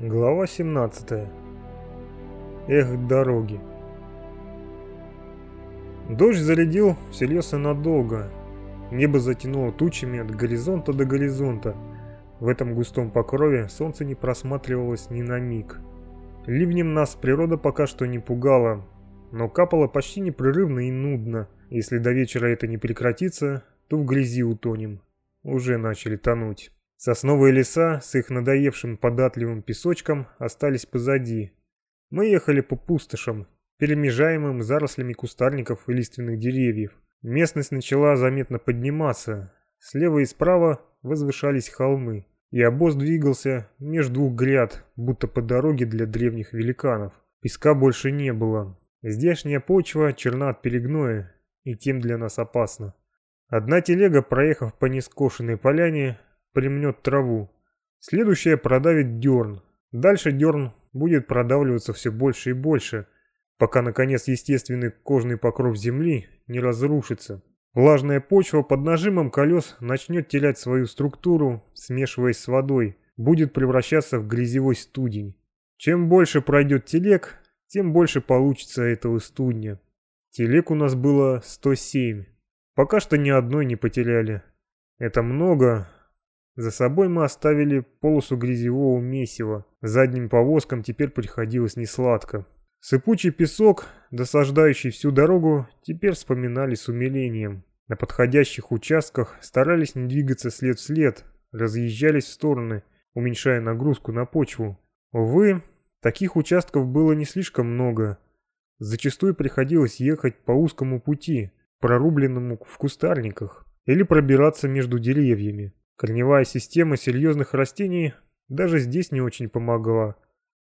Глава 17. Эх, дороги. Дождь зарядил всерьез надолго. Небо затянуло тучами от горизонта до горизонта. В этом густом покрове солнце не просматривалось ни на миг. Ливнем нас природа пока что не пугала, но капало почти непрерывно и нудно. Если до вечера это не прекратится, то в грязи утонем. Уже начали тонуть. Сосновые леса с их надоевшим податливым песочком остались позади. Мы ехали по пустошам, перемежаемым зарослями кустарников и лиственных деревьев. Местность начала заметно подниматься. Слева и справа возвышались холмы, и обоз двигался между двух гряд, будто по дороге для древних великанов. Песка больше не было. Здешняя почва черна от перегноя, и тем для нас опасно. Одна телега, проехав по нескошенной поляне, примнет траву. Следующая продавит дерн. Дальше дерн будет продавливаться все больше и больше, пока, наконец, естественный кожный покров земли не разрушится. Влажная почва под нажимом колес начнет терять свою структуру, смешиваясь с водой, будет превращаться в грязевой студень. Чем больше пройдет телег, тем больше получится этого студня. Телег у нас было 107. Пока что ни одной не потеряли. Это много, за собой мы оставили полосу грязевого месива. Задним повозкам теперь приходилось несладко. Сыпучий песок, досаждающий всю дорогу, теперь вспоминали с умилением. На подходящих участках старались не двигаться след в след, разъезжались в стороны, уменьшая нагрузку на почву. Увы, таких участков было не слишком много. Зачастую приходилось ехать по узкому пути, прорубленному в кустарниках, или пробираться между деревьями. Корневая система серьезных растений даже здесь не очень помогла.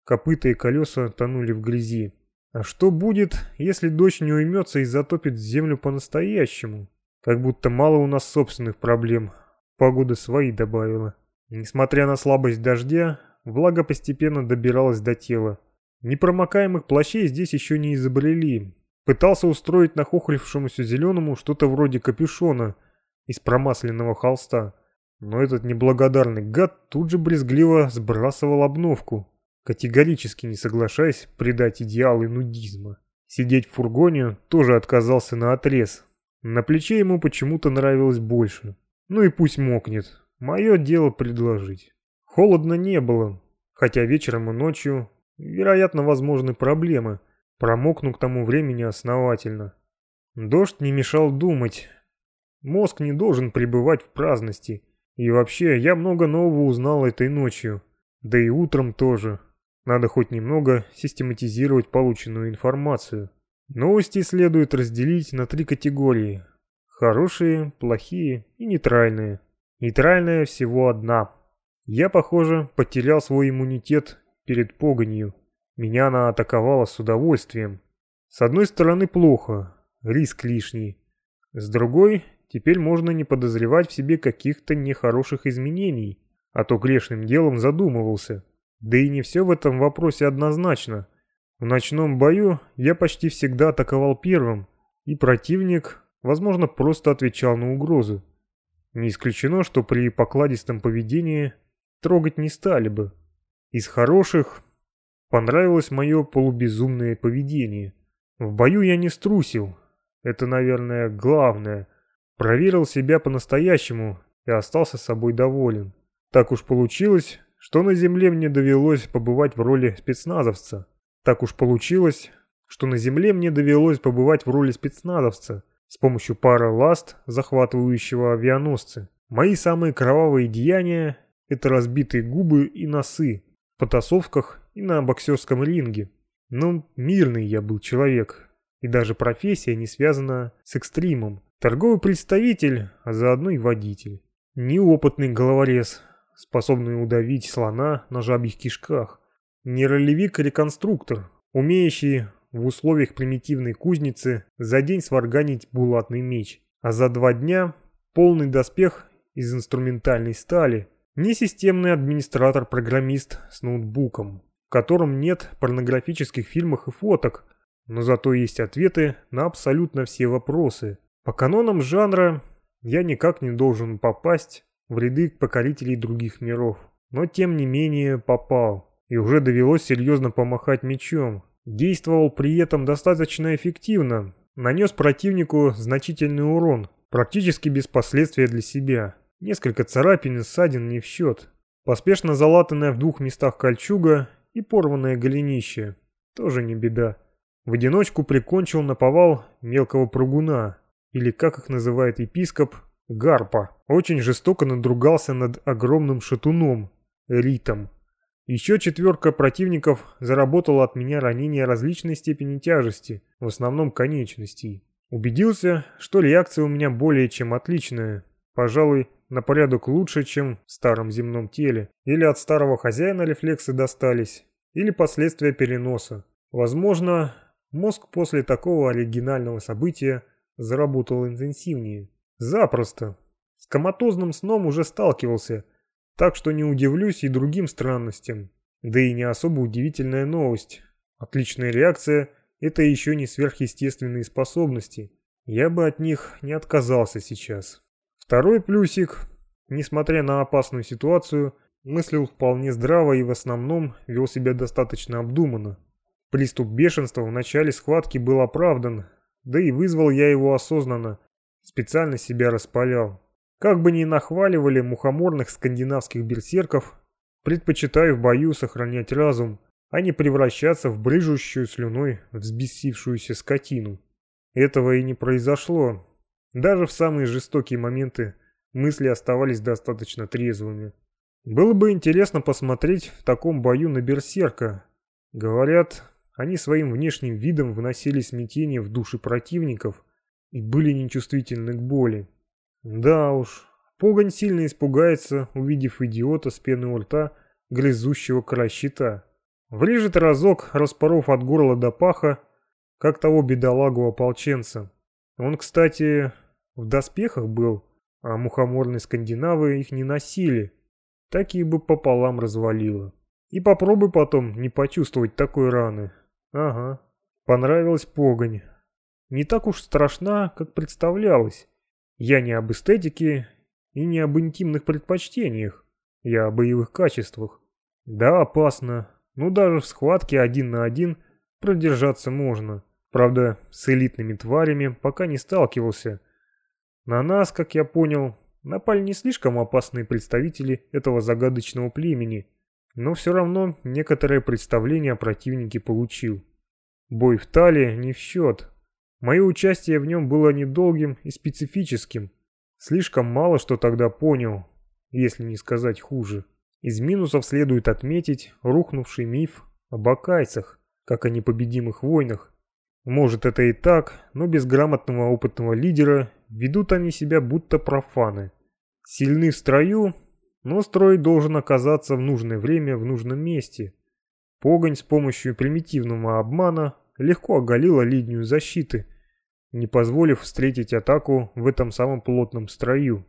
Копыта и колеса тонули в грязи. А что будет, если дождь не уймется и затопит землю по-настоящему? Как будто мало у нас собственных проблем. Погода свои добавила. Несмотря на слабость дождя, влага постепенно добиралась до тела. Непромокаемых плащей здесь еще не изобрели. Пытался устроить нахохлившемуся зеленому что-то вроде капюшона из промасленного холста. Но этот неблагодарный гад тут же брезгливо сбрасывал обновку, категорически не соглашаясь предать идеалы нудизма. Сидеть в фургоне тоже отказался на отрез. На плече ему почему-то нравилось больше. Ну и пусть мокнет. Мое дело предложить. Холодно не было, хотя вечером и ночью, вероятно, возможны проблемы. Промокну к тому времени основательно. Дождь не мешал думать. Мозг не должен пребывать в праздности – и вообще, я много нового узнал этой ночью. Да и утром тоже. Надо хоть немного систематизировать полученную информацию. Новости следует разделить на три категории. Хорошие, плохие и нейтральные. Нейтральная всего одна. Я, похоже, потерял свой иммунитет перед погонью. Меня она атаковала с удовольствием. С одной стороны плохо, риск лишний. С другой, Теперь можно не подозревать в себе каких-то нехороших изменений, а то грешным делом задумывался. Да и не все в этом вопросе однозначно. В ночном бою я почти всегда атаковал первым, и противник, возможно, просто отвечал на угрозу. Не исключено, что при покладистом поведении трогать не стали бы. Из хороших понравилось мое полубезумное поведение. В бою я не струсил. Это, наверное, главное – Проверил себя по-настоящему и остался собой доволен. Так уж получилось, что на земле мне довелось побывать в роли спецназовца. Так уж получилось, что на земле мне довелось побывать в роли спецназовца с помощью пары ласт, захватывающего авианосцы. Мои самые кровавые деяния – это разбитые губы и носы в потасовках и на боксерском ринге. Но мирный я был человек, и даже профессия не связана с экстримом. Торговый представитель, а заодно и водитель. Неопытный головорез, способный удавить слона на жабьих кишках. Не ролевик-реконструктор, умеющий в условиях примитивной кузницы за день сварганить булатный меч, а за два дня полный доспех из инструментальной стали. Не системный администратор-программист с ноутбуком, в котором нет порнографических фильмов и фоток, но зато есть ответы на абсолютно все вопросы – по канонам жанра я никак не должен попасть в ряды покорителей других миров. Но тем не менее попал. и уже довелось серьезно помахать мечом. Действовал при этом достаточно эффективно, нанес противнику значительный урон, практически без последствий для себя. Несколько царапин и ссадин не в счет. Поспешно залатанная в двух местах кольчуга и порванное голенище. Тоже не беда. В одиночку прикончил наповал мелкого прыгуна, или как их называет епископ, гарпа. Очень жестоко надругался над огромным шатуном, ритом. Еще четверка противников заработала от меня ранения различной степени тяжести, в основном конечностей. Убедился, что реакция у меня более чем отличная. Пожалуй, на порядок лучше, чем в старом земном теле. Или от старого хозяина рефлексы достались, или последствия переноса. Возможно, мозг после такого оригинального события заработал интенсивнее. Запросто. С коматозным сном уже сталкивался – так что не удивлюсь и другим странностям. Да и не особо удивительная новость. Отличная реакция – это еще не сверхъестественные способности. Я бы от них не отказался сейчас. Второй плюсик, несмотря на опасную ситуацию, мыслил вполне здраво и в основном вел себя достаточно обдуманно. Приступ бешенства в начале схватки был оправдан, да и вызвал я его осознанно, специально себя распалял. Как бы ни нахваливали мухоморных скандинавских берсерков, предпочитаю в бою сохранять разум, а не превращаться в брыжущую слюной взбесившуюся скотину. Этого и не произошло. Даже в самые жестокие моменты мысли оставались достаточно трезвыми. Было бы интересно посмотреть в таком бою на берсерка. Говорят, они своим внешним видом вносили смятение в души противников и были нечувствительны к боли. Да уж, Погонь сильно испугается, увидев идиота с пеной у рта, грызущего край щита. Врежет разок, распоров от горла до паха, как того бедолагу-ополченца. Он, кстати, в доспехах был, а мухоморные скандинавы их не носили. Такие бы пополам развалило. И попробуй потом не почувствовать такой раны. Ага, понравилась погонь. Не так уж страшна, как представлялось. Я не об эстетике и не об интимных предпочтениях. Я о боевых качествах. Да, опасно, но даже в схватке один на один продержаться можно. Правда, с элитными тварями пока не сталкивался. На нас, как я понял, напали не слишком опасные представители этого загадочного племени, но все равно некоторое представление о противнике получил. Бой в Тале не в счет, Мое участие в нем было недолгим и специфическим. Слишком мало что тогда понял, если не сказать хуже. Из минусов следует отметить рухнувший миф о бакайцах, как о непобедимых войнах. Может это и так, но без грамотного опытного лидера ведут они себя будто профаны. Сильны в строю, но строй должен оказаться в нужное время в нужном месте. Погонь с помощью примитивного обмана легко оголила линию защиты, не позволив встретить атаку в этом самом плотном строю.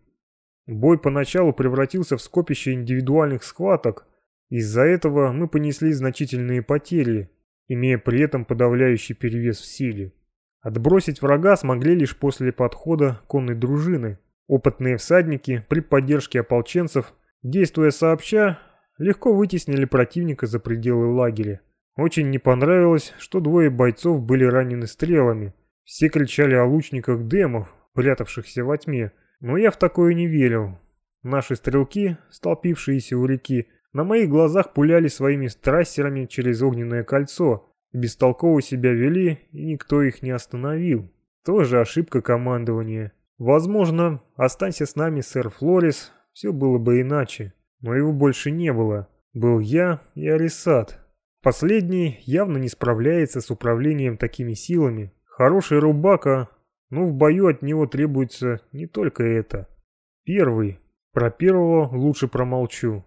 Бой поначалу превратился в скопище индивидуальных схваток, из-за этого мы понесли значительные потери, имея при этом подавляющий перевес в силе. Отбросить врага смогли лишь после подхода конной дружины. Опытные всадники при поддержке ополченцев, действуя сообща, легко вытеснили противника за пределы лагеря. Очень не понравилось, что двое бойцов были ранены стрелами – все кричали о лучниках демов, прятавшихся во тьме, но я в такое не верил. Наши стрелки, столпившиеся у реки, на моих глазах пуляли своими трассерами через огненное кольцо, бестолково себя вели, и никто их не остановил. Тоже ошибка командования. Возможно, останься с нами сэр Флорис, все было бы иначе. Но его больше не было. Был я и Алисат. Последний явно не справляется с управлением такими силами, Хороший рубака, но в бою от него требуется не только это. Первый. Про первого лучше промолчу.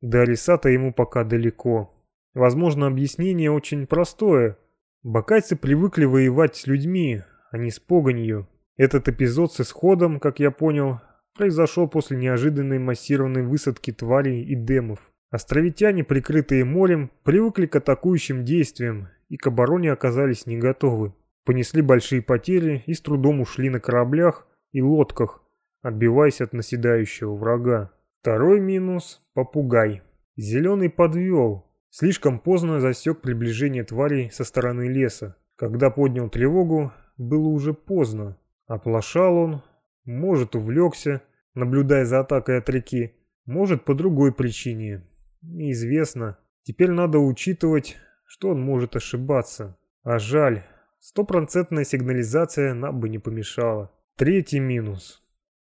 До Алисата ему пока далеко. Возможно, объяснение очень простое. Бакайцы привыкли воевать с людьми, а не с погонью. Этот эпизод с исходом, как я понял, произошел после неожиданной массированной высадки тварей и демов. Островитяне, прикрытые морем, привыкли к атакующим действиям и к обороне оказались не готовы понесли большие потери и с трудом ушли на кораблях и лодках, отбиваясь от наседающего врага. Второй минус – попугай. Зеленый подвел. Слишком поздно засек приближение тварей со стороны леса. Когда поднял тревогу, было уже поздно. Оплошал он, может увлекся, наблюдая за атакой от реки, может по другой причине. Неизвестно. Теперь надо учитывать, что он может ошибаться. А жаль, стопроцентная сигнализация нам бы не помешала. Третий минус.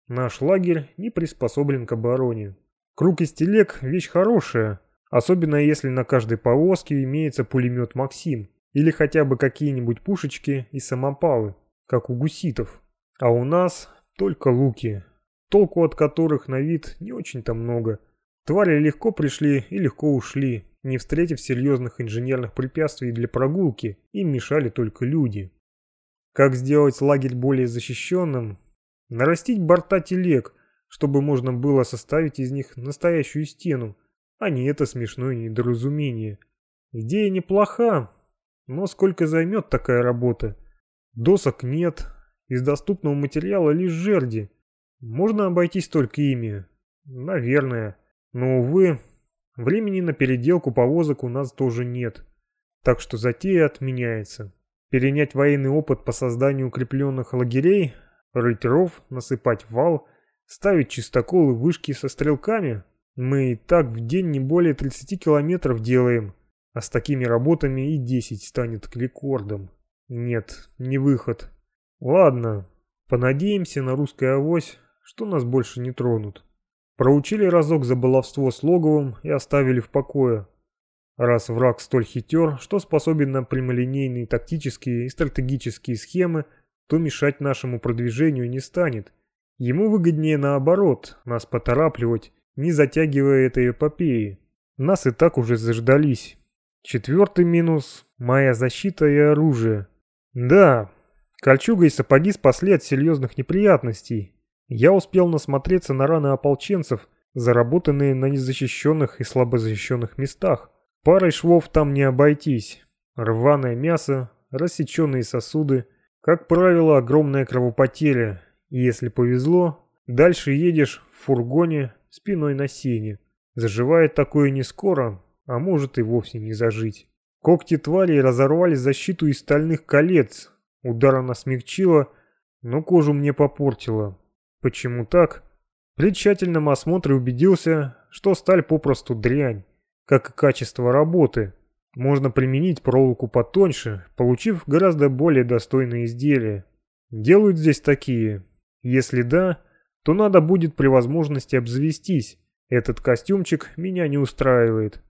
Наш лагерь не приспособлен к обороне. Круг из телег – вещь хорошая, особенно если на каждой повозке имеется пулемет «Максим» или хотя бы какие-нибудь пушечки и самопалы, как у гуситов. А у нас только луки, толку от которых на вид не очень-то много. Твари легко пришли и легко ушли, не встретив серьезных инженерных препятствий для прогулки, им мешали только люди. Как сделать лагерь более защищенным? Нарастить борта телег, чтобы можно было составить из них настоящую стену, а не это смешное недоразумение. Идея неплоха, но сколько займет такая работа? Досок нет, из доступного материала лишь жерди. Можно обойтись только ими. Наверное. Но, увы, времени на переделку повозок у нас тоже нет. Так что затея отменяется. Перенять военный опыт по созданию укрепленных лагерей, рыть ров, насыпать вал, ставить чистоколы вышки со стрелками. Мы и так в день не более 30 километров делаем, а с такими работами и 10 станет рекордом. Нет, не выход. Ладно, понадеемся на русское авось, что нас больше не тронут. Проучили разок за баловство с Логовым и оставили в покое. Раз враг столь хитер, что способен на прямолинейные тактические и стратегические схемы, то мешать нашему продвижению не станет. Ему выгоднее наоборот, нас поторапливать, не затягивая этой эпопеи. Нас и так уже заждались. Четвертый минус – моя защита и оружие. Да, Кольчуга и сапоги спасли от серьезных неприятностей. Я успел насмотреться на раны ополченцев, заработанные на незащищенных и слабозащищенных местах. Парой швов там не обойтись. Рваное мясо, рассеченные сосуды, как правило, огромная кровопотеря. И если повезло, дальше едешь в фургоне спиной на сене. Заживает такое не скоро, а может и вовсе не зажить. Когти тварей разорвали защиту из стальных колец, Удар она смягчила, но кожу мне попортила. Почему так? При тщательном осмотре убедился, что сталь попросту дрянь, как и качество работы. Можно применить проволоку потоньше, получив гораздо более достойные изделия. Делают здесь такие. Если да, то надо будет при возможности обзавестись. Этот костюмчик меня не устраивает.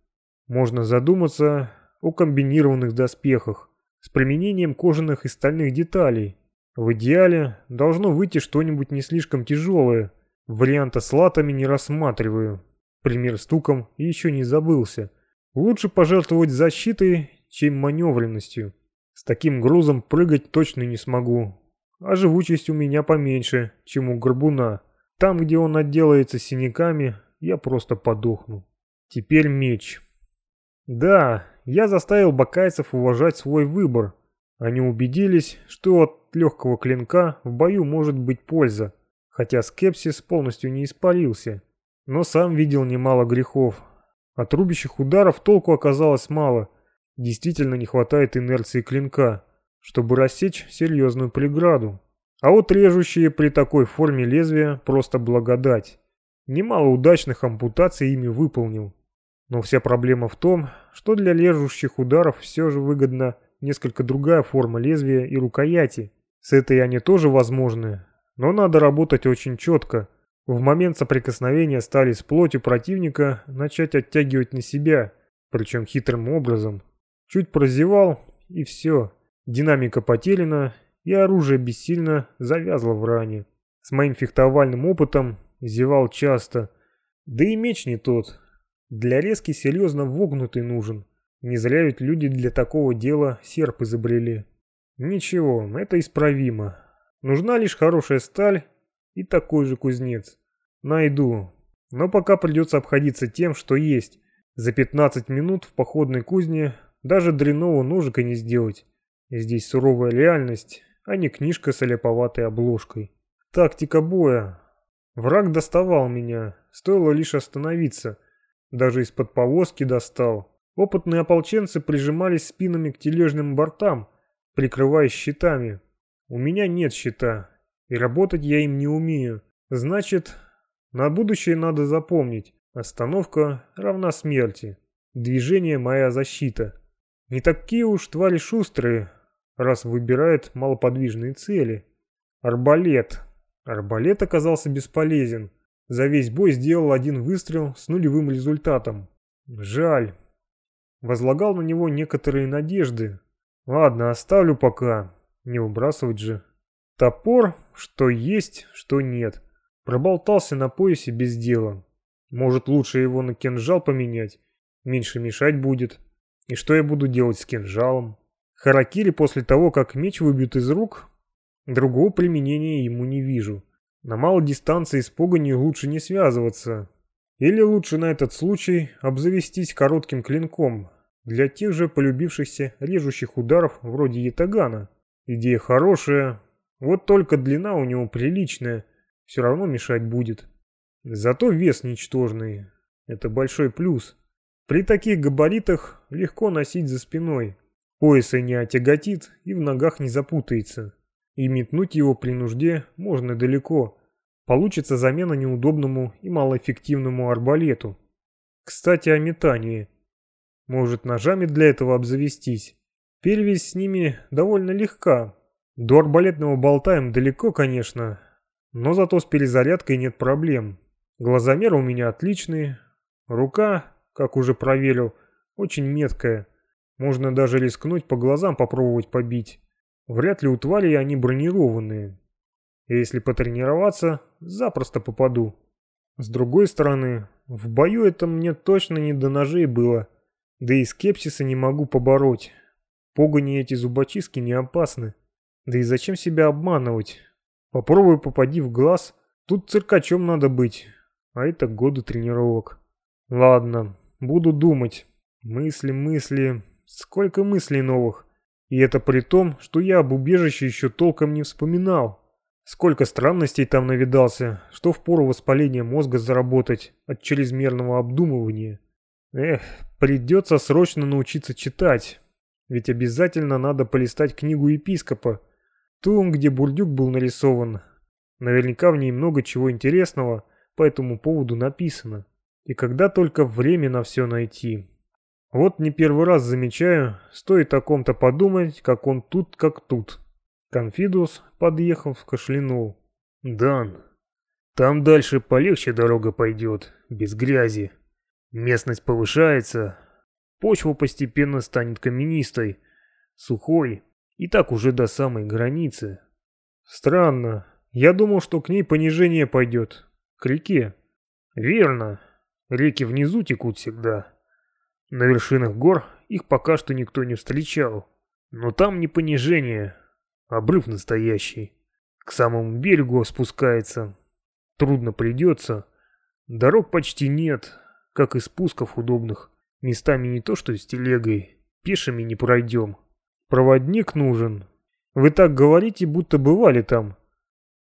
Можно задуматься о комбинированных доспехах с применением кожаных и стальных деталей. В идеале должно выйти что-нибудь не слишком тяжелое. Варианта с латами не рассматриваю. Пример стуком еще не забылся. Лучше пожертвовать защитой, чем маневренностью. С таким грузом прыгать точно не смогу. А живучесть у меня поменьше, чем у горбуна. Там, где он отделается синяками, я просто подохну. Теперь меч. Да, я заставил бакайцев уважать свой выбор. Они убедились, что легкого клинка в бою может быть польза, хотя скепсис полностью не испарился. Но сам видел немало грехов. От рубящих ударов толку оказалось мало. Действительно не хватает инерции клинка, чтобы рассечь серьезную преграду. А вот режущие при такой форме лезвия просто благодать. Немало удачных ампутаций ими выполнил. Но вся проблема в том, что для режущих ударов все же выгодна несколько другая форма лезвия и рукояти. С этой они тоже возможны, но надо работать очень четко. В момент соприкосновения стали с плотью противника начать оттягивать на себя, причем хитрым образом. Чуть прозевал, и все. Динамика потеряна, и оружие бессильно завязло в ране. С моим фехтовальным опытом зевал часто. Да и меч не тот, для резки серьезно вогнутый нужен. Не зря ведь люди для такого дела серп изобрели. Ничего, это исправимо. Нужна лишь хорошая сталь и такой же кузнец. Найду. Но пока придется обходиться тем, что есть. За 15 минут в походной кузне даже дряного ножика не сделать. Здесь суровая реальность, а не книжка с оляповатой обложкой. Тактика боя. Враг доставал меня, стоило лишь остановиться – даже из-под повозки достал. Опытные ополченцы прижимались спинами к тележным бортам, прикрываясь щитами. У меня нет щита, и работать я им не умею. Значит, на будущее надо запомнить. Остановка равна смерти. Движение – моя защита. Не такие уж твари шустрые, раз выбирают малоподвижные цели. Арбалет. Арбалет оказался бесполезен. За весь бой сделал один выстрел с нулевым результатом. Жаль. Возлагал на него некоторые надежды. Ладно, оставлю пока. Не выбрасывать же. Топор, что есть, что нет. Проболтался на поясе без дела. Может, лучше его на кинжал поменять? Меньше мешать будет. И что я буду делать с кинжалом? Харакири после того, как меч выбьют из рук, другого применения ему не вижу. На малой дистанции с погонью лучше не связываться. Или лучше на этот случай обзавестись коротким клинком для тех же полюбившихся режущих ударов вроде ятагана. Идея хорошая, вот только длина у него приличная, все равно мешать будет. Зато вес ничтожный, это большой плюс. При таких габаритах легко носить за спиной. Пояса не отяготит и в ногах не запутается. И метнуть его при нужде можно далеко. Получится замена неудобному и малоэффективному арбалету. Кстати, о метании. Может ножами для этого обзавестись. Перевесь с ними довольно легка. До арбалетного болта им далеко, конечно. Но зато с перезарядкой нет проблем. Глазомер у меня отличный. Рука как уже проверил, очень меткая. Можно даже рискнуть по глазам попробовать побить. Вряд ли у тварей они бронированные. И если потренироваться, запросто попаду. С другой стороны, в бою это мне точно не до ножей было. Да и скепсиса не могу побороть. Погони эти зубочистки не опасны. Да и зачем себя обманывать? Попробуй попади в глаз. Тут циркачом надо быть. А это годы тренировок. Ладно, Буду думать. Мысли, мысли. Сколько мыслей новых. И это при том, что я об убежище еще толком не вспоминал. Сколько странностей там навидался, что впору воспаление мозга заработать от чрезмерного обдумывания. Эх, придется срочно научиться читать. Ведь обязательно надо полистать книгу епископа. Ту, где бурдюк был нарисован. Наверняка в ней много чего интересного по этому поводу написано. И когда только время на все найти. Вот не первый раз замечаю, стоит о ком-то подумать, как он тут, как тут. Конфидус, подъехав, кашлянул. «Дан, там дальше полегче дорога пойдет, без грязи. Местность повышается, почва постепенно станет каменистой, сухой, и так уже до самой границы». «Странно. Я думал, что к ней понижение пойдет. К реке». «Верно. Реки внизу текут всегда. На вершинах гор их пока что никто не встречал. Но там не понижение, обрыв настоящий. К самому берегу спускается. Трудно придется. Дорог почти нет, как и спусков удобных. Местами не то что с телегой, пешими не пройдем. Проводник нужен. Вы так говорите, будто бывали там.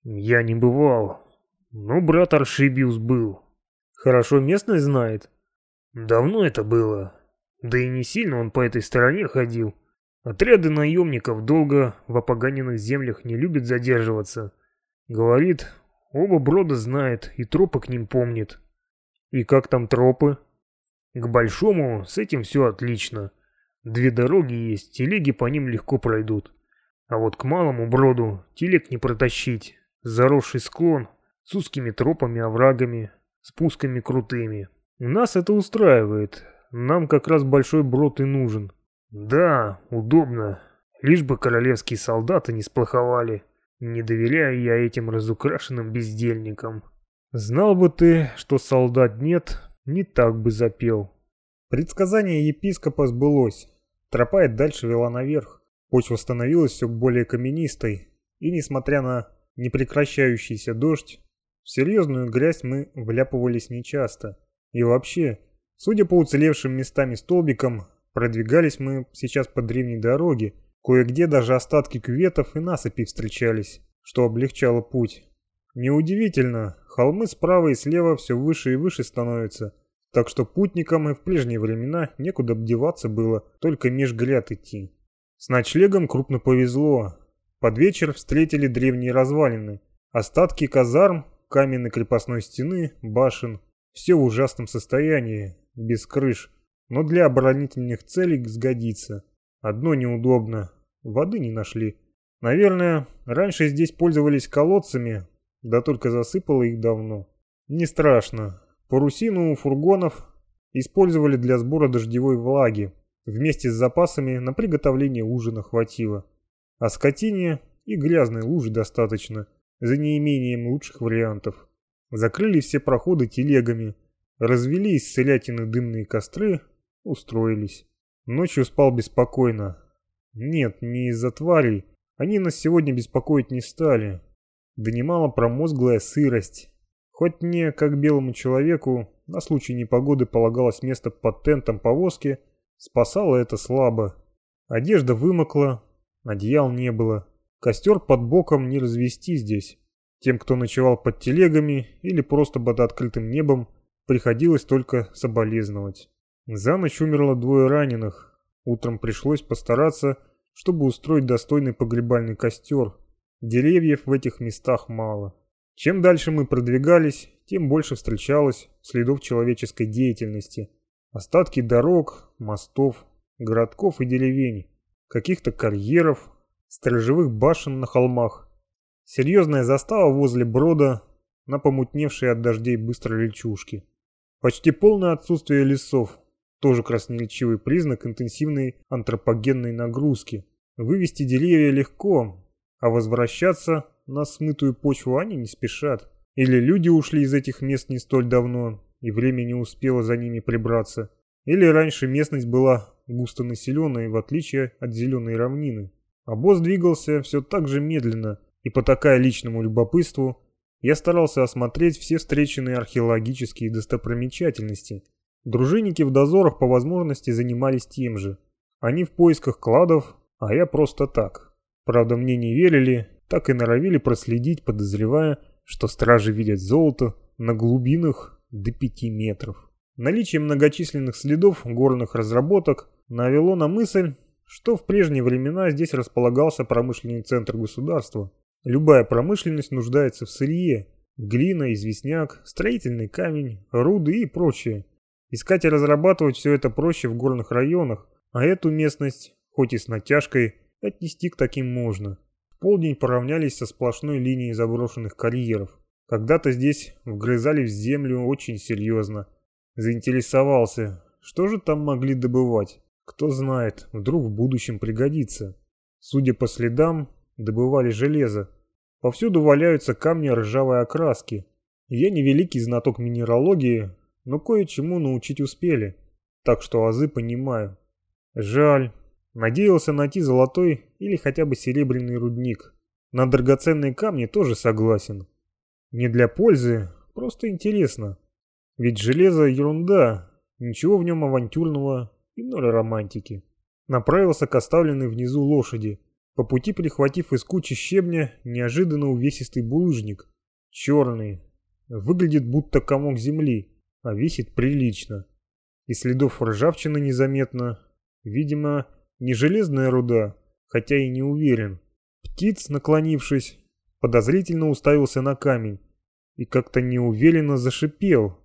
Я не бывал, но брат Аршибиус был. Хорошо местность знает. Давно это было. Да и не сильно он по этой стороне ходил. Отряды наемников долго в опоганенных землях не любят задерживаться. Говорит, оба брода знает и тропы к ним помнит. И как там тропы? К большому с этим все отлично. Две дороги есть, телеги по ним легко пройдут. А вот к малому броду телег не протащить. Заросший склон с узкими тропами, оврагами, спусками крутыми. Нас это устраивает. Нам как раз большой брод и нужен. Да, удобно. Лишь бы королевские солдаты не сплоховали. Не доверяю я этим разукрашенным бездельникам. Знал бы ты, что солдат нет, не так бы запел. Предсказание епископа сбылось. Тропа и дальше вела наверх. Почва становилась все более каменистой. И несмотря на непрекращающийся дождь, в серьезную грязь мы вляпывались нечасто. И вообще, судя по уцелевшим местами столбикам, продвигались мы сейчас по древней дороге. Кое-где даже остатки кюветов и насыпи встречались, что облегчало путь. Неудивительно, холмы справа и слева все выше и выше становятся. так что путникам и в прежние времена некуда обдеваться было, только меж гряд идти. С ночлегом крупно повезло. Под вечер встретили древние развалины. Остатки казарм, каменной крепостной стены, башен. Все в ужасном состоянии, без крыш, но для оборонительных целей сгодится. Одно неудобно. Воды не нашли. Наверное, раньше здесь пользовались колодцами, да только засыпало их давно. Не страшно. Парусину у фургонов использовали для сбора дождевой влаги. Вместе с запасами на приготовление ужина хватило. А скотине и грязной лужи достаточно, за неимением лучших вариантов. Закрыли все проходы телегами, развели из селятины дымные костры, устроились. Ночью спал беспокойно. Нет, не из-за тварей. Они нас сегодня беспокоить не стали. Донимала промозглая сырость. Хоть мне, как белому человеку, на случай непогоды полагалось место под тентом повозки, спасало это слабо. Одежда вымокла, одеял не было. Костер под боком не развести здесь. Тем, кто ночевал под телегами или просто под открытым небом, приходилось только соболезновать. За ночь умерло двое раненых. Утром пришлось постараться, чтобы устроить достойный погребальный костер. Деревьев в этих местах мало. Чем дальше мы продвигались, тем больше встречалось следов человеческой деятельности. Остатки дорог, мостов, городков и деревень, каких-то карьеров, сторожевых башен на холмах. Серьезная застава возле брода на помутневшей от дождей быстро речушке. Почти полное отсутствие лесов, тоже красноречивый признак интенсивной антропогенной нагрузки. Вывести деревья легко, а возвращаться на смытую почву они не спешат. Или люди ушли из этих мест не столь давно, и время не успело за ними прибраться. Или раньше местность была густо населенной, в отличие от зеленой равнины. А босс двигался все так же медленно, и потакая личному любопытству, я старался осмотреть все встреченные археологические достопримечательности. Дружинники в дозорах по возможности занимались тем же. Они в поисках кладов, а я просто так. Правда, мне не верили, так и норовили проследить, подозревая, что стражи видят золото на глубинах до 5 метров. Наличие многочисленных следов горных разработок навело на мысль, что в прежние времена здесь располагался промышленный центр государства. Любая промышленность нуждается в сырье, глина, известняк, строительный камень, руды и прочее. Искать и разрабатывать все это проще в горных районах, а эту местность, хоть и с натяжкой, отнести к таким можно полдень поравнялись со сплошной линией заброшенных карьеров. Когда-то здесь вгрызались в землю очень серьезно. Заинтересовался, что же там могли добывать. Кто знает, вдруг в будущем пригодится. Судя по следам, добывали железо. Повсюду валяются камни ржавой окраски. Я не великий знаток минералогии, но кое-чему научить успели. Так что азы понимаю. Жаль, Надеялся найти золотой или хотя бы серебряный рудник. На драгоценные камни тоже согласен. Не для пользы, просто интересно. Ведь железо ерунда, ничего в нем авантюрного и ноль романтики. Направился к оставленной внизу лошади, по пути прихватив из кучи щебня неожиданно увесистый булыжник. Черный. Выглядит будто комок земли, а весит прилично. И следов ржавчины незаметно. Видимо, не железная руда, хотя и не уверен. Птиц, наклонившись, подозрительно уставился на камень и как-то неуверенно зашипел.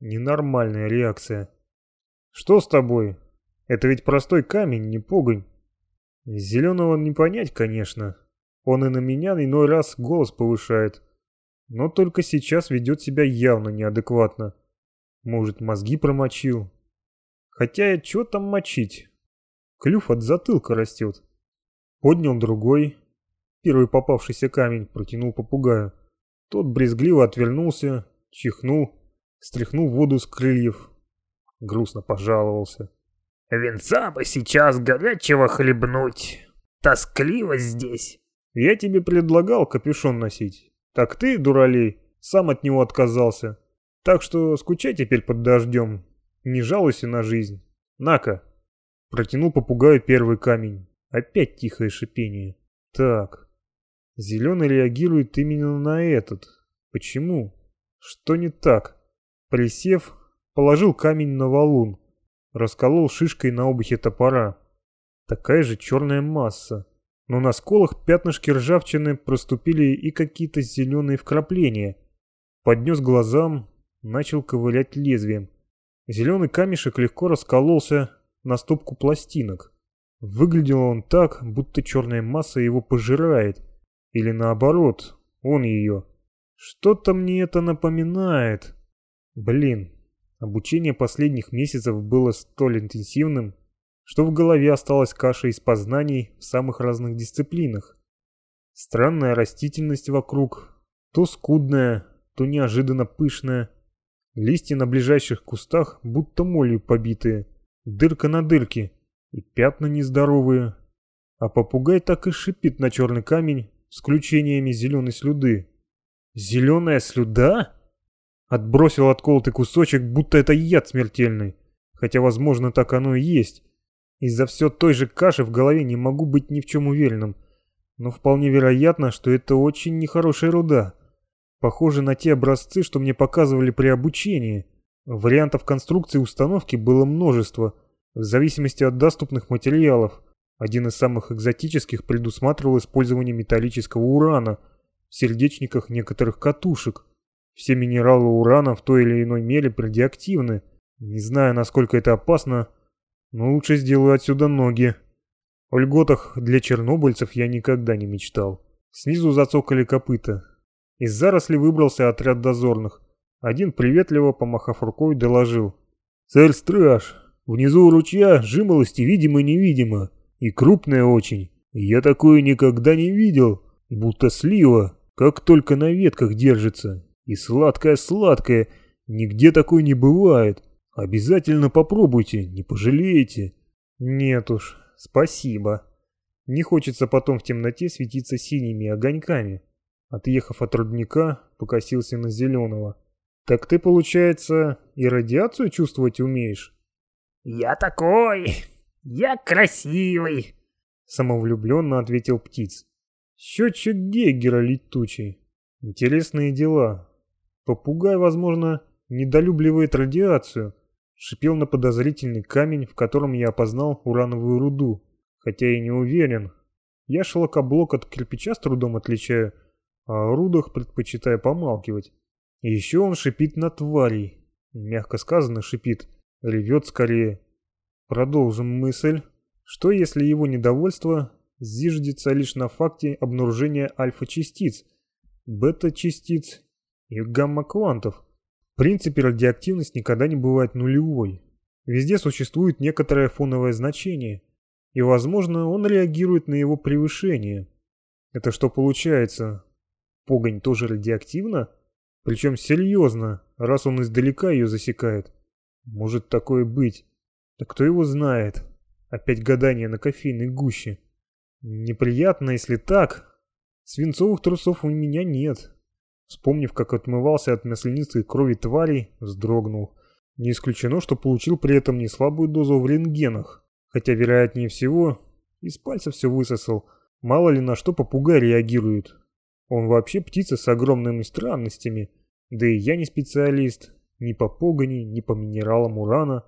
Ненормальная реакция. «Что с тобой? Это ведь простой камень, не погонь». Зеленого не понять, конечно. Он и на меня иной раз голос повышает. Но только сейчас ведет себя явно неадекватно. Может, мозги промочил. Хотя, что там мочить? Клюв от затылка растет. Поднял другой. Первый попавшийся камень протянул попугаю. Тот брезгливо отвернулся, чихнул, стряхнул воду с крыльев. Грустно пожаловался. «Венца бы сейчас горячего хлебнуть. Тоскливо здесь». «Я тебе предлагал капюшон носить. Так ты, дуралей, сам от него отказался. Так что скучай теперь под дождем. Не жалуйся на жизнь. На-ка, Протянул попугаю первый камень. Опять тихое шипение. Так. Зеленый реагирует именно на этот. Почему? Что не так? Присев, Положил камень на валун. Расколол шишкой на обухе топора. Такая же черная масса. Но на сколах пятнышки ржавчины проступили и какие-то зеленые вкрапления. Поднес глазам, начал ковылять лезвием. Зеленый камешек легко раскололся на стопку пластинок. Выглядел он так, будто черная масса его пожирает. Или наоборот, он ее. Что-то мне это напоминает. Блин, обучение последних месяцев было столь интенсивным, что в голове осталась каша из познаний в самых разных дисциплинах. Странная растительность вокруг, то скудная, то неожиданно пышная. Листья на ближайших кустах будто молью побитые, дырка на дырке и пятна нездоровые. А попугай так и шипит на черный камень с включениями зеленой слюды. Зеленая слюда? Отбросил отколотый кусочек, будто это яд смертельный. Хотя, возможно, так оно и есть. Из-за все той же каши в голове не могу быть ни в чем уверенным. Но вполне вероятно, что это очень нехорошая руда. Похоже на те образцы, что мне показывали при обучении. Вариантов конструкции установки было множество, в зависимости от доступных материалов. Один из самых экзотических предусматривал использование металлического урана в сердечниках некоторых катушек. Все минералы урана в той или иной мере радиоактивны. Не знаю, насколько это опасно, но лучше сделаю отсюда ноги. О льготах для чернобыльцев я никогда не мечтал. Снизу зацокали копыта. Из заросли выбрался отряд дозорных. Один приветливо, помахав рукой, доложил. «Царь страж, внизу у ручья жимолости видимо-невидимо, и крупная очень. Я такое никогда не видел, будто слива, как только на ветках держится. И сладкая-сладкая, нигде такой не бывает. Обязательно попробуйте, не пожалеете. Нет уж, спасибо. Не хочется потом в темноте светиться синими огоньками. Отъехав от рудника, покосился на зеленого. Так ты, получается, и радиацию чувствовать умеешь? Я такой, я красивый, самовлюбленно ответил птиц. Счетчик Гейгера летучий. Интересные дела. Попугай, возможно, недолюбливает радиацию, шипел на подозрительный камень, в котором я опознал урановую руду. Хотя и не уверен. Я шелкоблок от кирпича с трудом отличаю, а о рудах предпочитаю помалкивать. Еще он шипит на тварей. Мягко сказано шипит, ревет скорее. Продолжим мысль. Что если его недовольство зиждется лишь на факте обнаружения альфа-частиц, бета-частиц и гамма-квантов? В принципе, радиоактивность никогда не бывает нулевой. Везде существует некоторое фоновое значение, и, возможно, он реагирует на его превышение. Это что получается? Погонь тоже радиоактивна? Причем серьезно, раз он издалека ее засекает. Может такое быть. Да кто его знает? Опять гадание на кофейной гуще. Неприятно, если так. Свинцовых трусов у меня нет. Вспомнив, как отмывался от маслянистой крови тварей, вздрогнул. Не исключено, что получил при этом не слабую дозу в рентгенах. Хотя, вероятнее всего, из пальца все высосал. Мало ли на что попугай реагирует. Он вообще птица с огромными странностями. Да и я не специалист. Ни по погони, ни по минералам урана.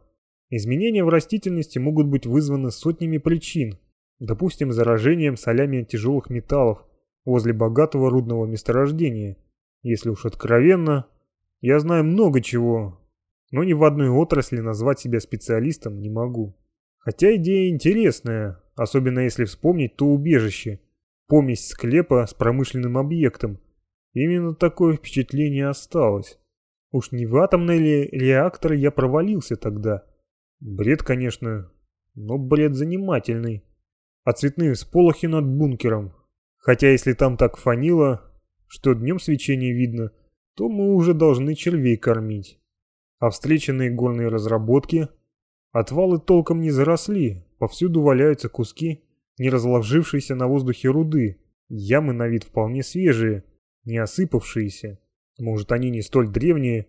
Изменения в растительности могут быть вызваны сотнями причин. Допустим, заражением солями тяжелых металлов возле богатого рудного месторождения – если уж откровенно, я знаю много чего, но ни в одной отрасли назвать себя специалистом не могу. Хотя идея интересная, особенно если вспомнить то убежище, помесь склепа с промышленным объектом. Именно такое впечатление осталось. Уж не в атомный ли реактор я провалился тогда? Бред, конечно, но бред занимательный. А цветные всполохи над бункером. Хотя если там так фанило, что днем свечение видно, то мы уже должны червей кормить. А встреченные горные разработки? Отвалы толком не заросли, повсюду валяются куски, не разложившиеся на воздухе руды, ямы на вид вполне свежие, не осыпавшиеся. Может, они не столь древние,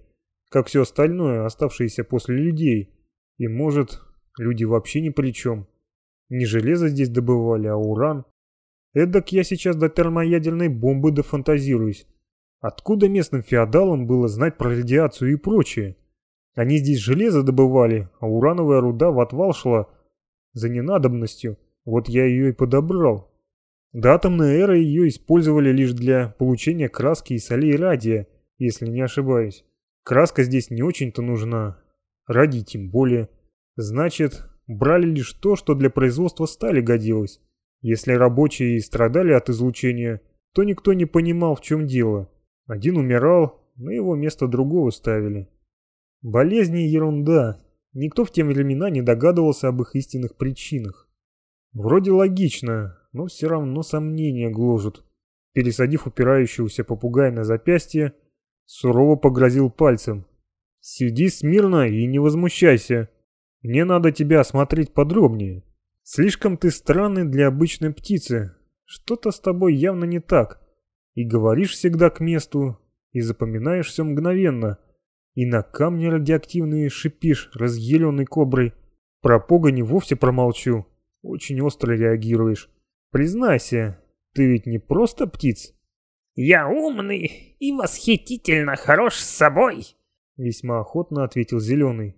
как все остальное, оставшееся после людей. И может, люди вообще ни при чем. Не железо здесь добывали, а уран. Эдак я сейчас до термоядерной бомбы дофантазируюсь. Откуда местным феодалам было знать про радиацию и прочее? Они здесь железо добывали, а урановая руда в отвал шла за ненадобностью. Вот я ее и подобрал. До атомной эры ее использовали лишь для получения краски и солей радия, если не ошибаюсь. Краска здесь не очень-то нужна. Радий тем более. Значит, брали лишь то, что для производства стали годилось. Если рабочие и страдали от излучения, то никто не понимал, в чем дело. Один умирал, на его место другого ставили. Болезни – ерунда. Никто в те времена не догадывался об их истинных причинах. Вроде логично, но все равно сомнения гложут. Пересадив упирающегося попугая на запястье, сурово погрозил пальцем. «Сиди смирно и не возмущайся. Мне надо тебя осмотреть подробнее. Слишком ты странный для обычной птицы. Что-то с тобой явно не так. И говоришь всегда к месту, и запоминаешь все мгновенно. И на камни радиоактивные шипишь, разъеленной коброй. Про погони вовсе промолчу. Очень остро реагируешь. Признайся, ты ведь не просто птиц?» «Я умный и восхитительно хорош с собой», — весьма охотно ответил Зеленый.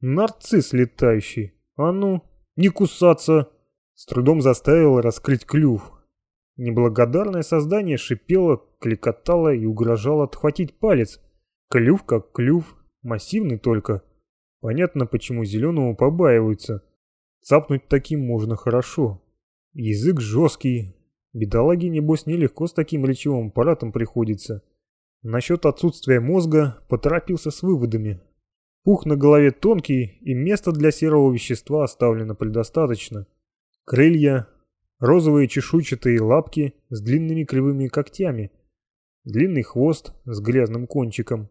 «Нарцисс летающий. А ну, не кусаться!» С трудом заставил раскрыть клюв. Неблагодарное создание шипело, кликотало и угрожало отхватить палец. Клюв как клюв, массивный только. Понятно, почему зеленого побаиваются. Цапнуть таким можно хорошо. Язык жесткий, Бедолаге, небось, нелегко с таким речевым аппаратом приходится. Насчет отсутствия мозга поторопился с выводами. Пух на голове тонкий, и места для серого вещества оставлено предостаточно. Крылья, розовые чешуйчатые лапки с длинными кривыми когтями, длинный хвост с грязным кончиком.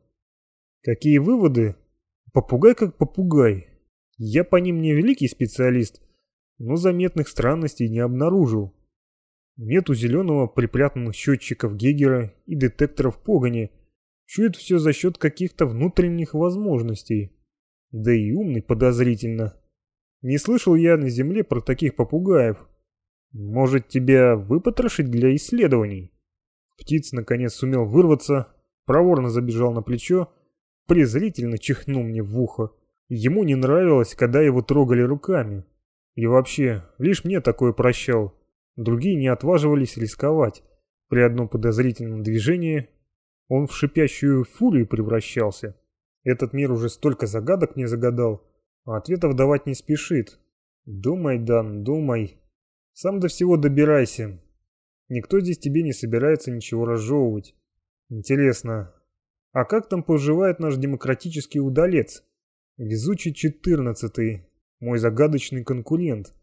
Какие выводы? Попугай как попугай. Я по ним не великий специалист, но заметных странностей не обнаружил. Нет у зеленого припрятанных счетчиков Гегера и детекторов погони. Чует все за счет каких-то внутренних возможностей. Да и умный подозрительно. Не слышал я на земле про таких попугаев. Может, тебя выпотрошить для исследований? Птиц наконец сумел вырваться, проворно забежал на плечо, презрительно чихнул мне в ухо. Ему не нравилось, когда его трогали руками. И вообще, лишь мне такое прощал. Другие не отваживались рисковать. При одном подозрительном движении он в шипящую фурию превращался. Этот мир уже столько загадок не загадал, а ответов давать не спешит. Думай, Дан, думай. Сам до всего добирайся. Никто здесь тебе не собирается ничего разжевывать. Интересно, а как там поживает наш демократический удалец? Везучий четырнадцатый, мой загадочный конкурент.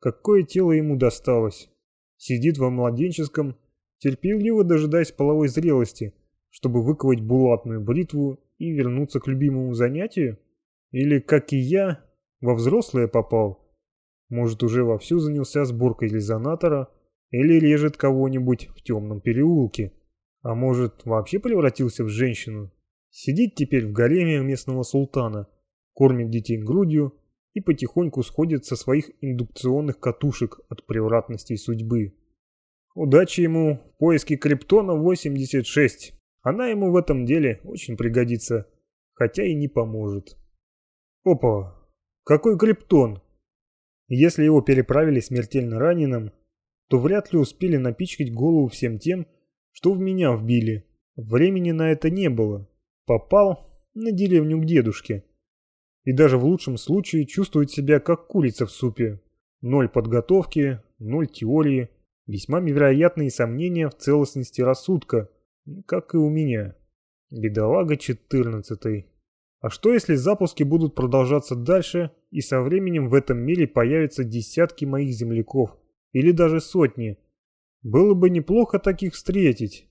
Какое тело ему досталось? Сидит во младенческом, терпеливо дожидаясь половой зрелости, чтобы выковать булатную бритву и вернуться к любимому занятию? Или, как и я, во взрослое попал? Может, уже вовсю занялся сборкой резонатора или режет кого-нибудь в темном переулке? А может, вообще превратился в женщину? Сидит теперь в гареме местного султана, кормит детей грудью и потихоньку сходит со своих индукционных катушек от превратностей судьбы. Удачи ему в поиске Криптона 86. Она ему в этом деле очень пригодится, хотя и не поможет. Опа, какой Криптон? Если его переправили смертельно раненым, то вряд ли успели напичкать голову всем тем, что в меня вбили. Времени на это не было. Попал на деревню к дедушке и даже в лучшем случае чувствует себя как курица в супе. Ноль подготовки, ноль теории, весьма невероятные сомнения в целостности рассудка, как и у меня. Бедолага 14. А что если запуски будут продолжаться дальше, и со временем в этом мире появятся десятки моих земляков, или даже сотни? Было бы неплохо таких встретить,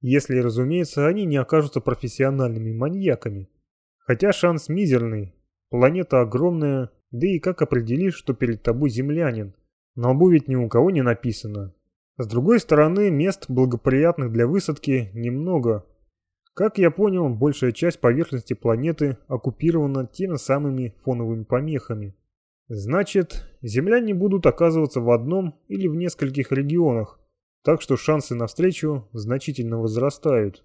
если, разумеется, они не окажутся профессиональными маньяками. Хотя шанс мизерный, Планета огромная, да и как определишь, что перед тобой землянин? На лбу ведь ни у кого не написано. С другой стороны, мест, благоприятных для высадки, немного. Как я понял, большая часть поверхности планеты оккупирована теми самыми фоновыми помехами. Значит, земляне будут оказываться в одном или в нескольких регионах, так что шансы на встречу значительно возрастают.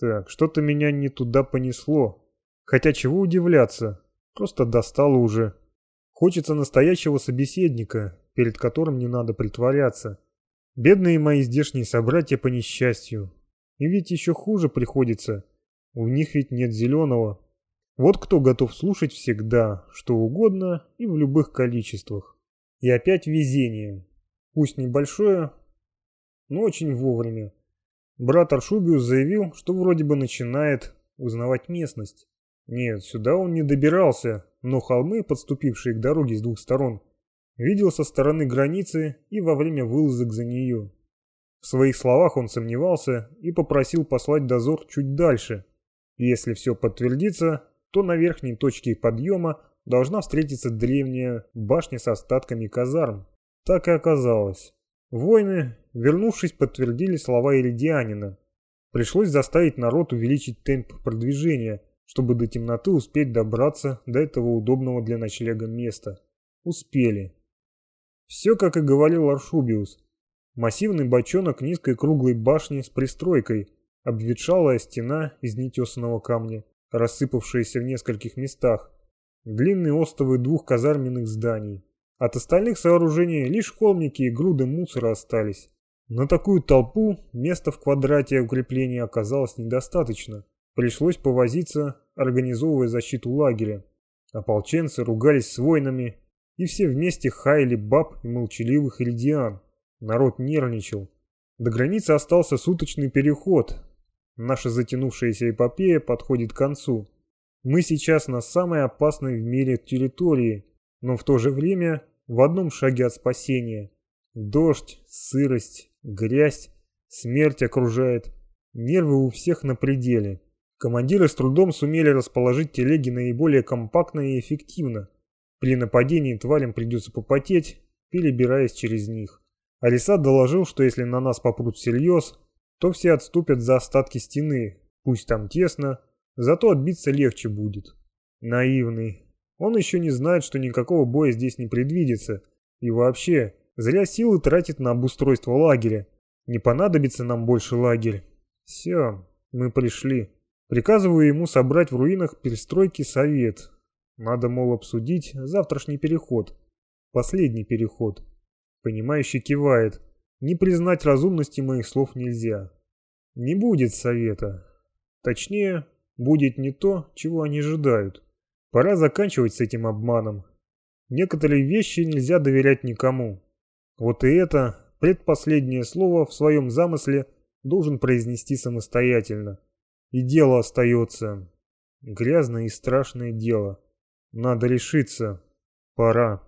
Так, что-то меня не туда понесло. Хотя чего удивляться, просто достало уже. Хочется настоящего собеседника, перед которым не надо притворяться. Бедные мои здешние собратья по несчастью. И ведь еще хуже приходится. У них ведь нет зеленого. Вот кто готов слушать всегда, что угодно и в любых количествах. И опять везение. Пусть небольшое, но очень вовремя. Брат Аршубиус заявил, что вроде бы начинает узнавать местность. Нет, сюда он не добирался, но холмы, подступившие к дороге с двух сторон, видел со стороны границы и во время вылазок за нее. В своих словах он сомневался и попросил послать дозор чуть дальше. Если все подтвердится, то на верхней точке подъема должна встретиться древняя башня с остатками казарм. Так и оказалось. Воины, вернувшись, подтвердили слова Иридианина. Пришлось заставить народ увеличить темп продвижения, чтобы до темноты успеть добраться до этого удобного для ночлега места. Успели. Все, как и говорил Аршубиус. Массивный бочонок низкой круглой башни с пристройкой, обветшалая стена из нетесанного камня, рассыпавшаяся в нескольких местах, длинные остовы двух казарменных зданий. От остальных сооружений лишь холмики и груды мусора остались. На такую толпу места в квадрате укрепления оказалось недостаточно. Пришлось повозиться, организовывая защиту лагеря. Ополченцы ругались с воинами, и все вместе хаяли баб и молчаливых ильдиан. Народ нервничал. До границы остался суточный переход. Наша затянувшаяся эпопея подходит к концу. Мы сейчас на самой опасной в мире территории, но в то же время в одном шаге от спасения. Дождь, сырость, грязь, смерть окружает. Нервы у всех на пределе. Командиры с трудом сумели расположить телеги наиболее компактно и эффективно. При нападении тварям придется попотеть, перебираясь через них. Алиса доложил, что если на нас попрут всерьез, то все отступят за остатки стены, пусть там тесно, зато отбиться легче будет. Наивный. Он еще не знает, что никакого боя здесь не предвидится. И вообще, зря силы тратит на обустройство лагеря. Не понадобится нам больше лагерь. Все, мы пришли. Приказываю ему собрать в руинах перестройки совет, надо, мол, обсудить завтрашний переход. Последний переход. Понимающий кивает. Не признать разумности моих слов нельзя. Не будет совета. Точнее, будет не то, чего они ожидают. Пора заканчивать с этим обманом. Некоторые вещи нельзя доверять никому. Вот и это, предпоследнее слово в своем замысле должен произнести самостоятельно. И дело остается. Грязное и страшное дело. Надо решиться. Пора.